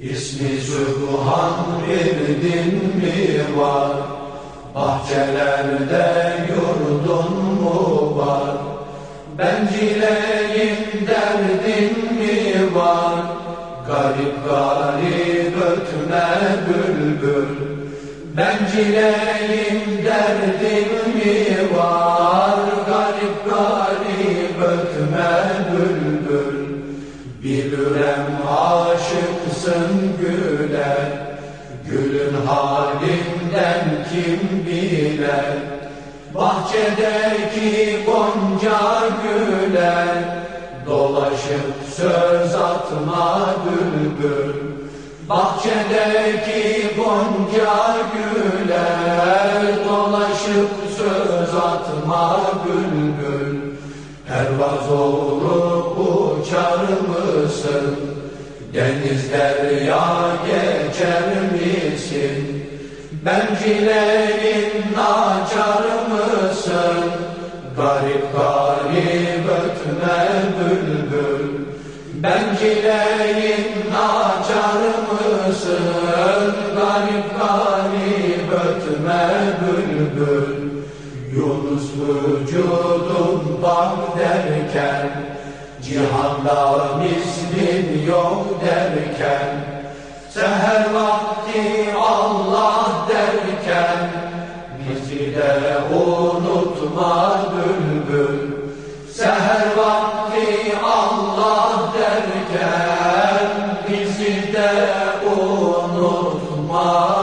İsmi Sübhan bir din mi var? Bahçelerde yurdun mu var? Bencileyim derdin mi var? Garip garip ötme bülbül Bencileyim derdin mi var? Garip garip ötme bülbül Bilürem aşıksın güle Gülün halinden kim biler Bahçedeki gonca güle Dolaşıp söz atma bülbül. Bahçedeki gonca güle Dolaşıp söz atma bülbül. Pervaz olup uçar mısın? Deniz derya geçer misin? Bencilerin açar mısın? Garip garip ötme bülbül Bencilerin açar mısın? Garip garip ötme bülbül Yunus vücudum bak derken Cihanda mislin yok derken Seher vakti Allah derken Bizi de unutma bülbül. Seher vakti Allah derken Bizi de unutma